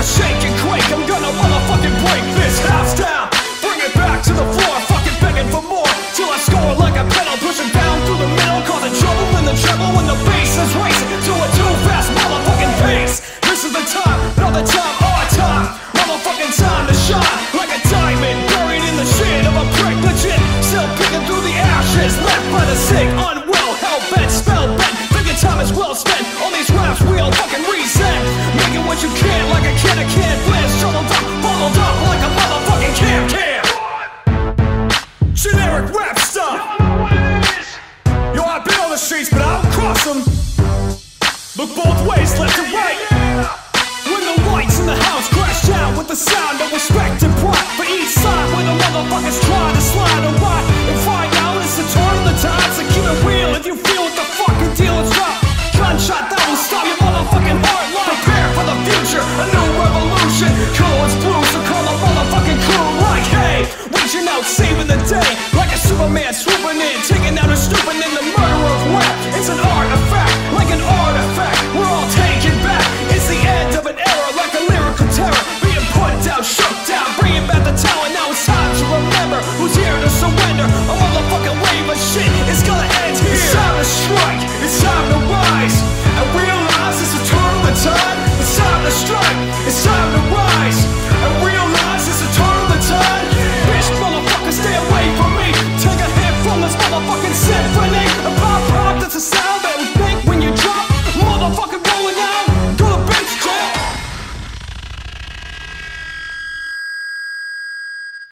the shake. Stuff. Yo, I've been on the streets, but I don't cross them. Look both ways, left and right. saving the day. Like a Superman swooping in, taking out a the murder of. It's an artifact, like an artifact. We're all taken back. It's the end of an era, like a lyrical terror. Being put down, shook down, bringing back the talent. Now it's time to remember who's here to surrender. A motherfucking wave of shit gonna end here. It's time to strike, it's time to rise. And realize it's eternal time. fucking symphony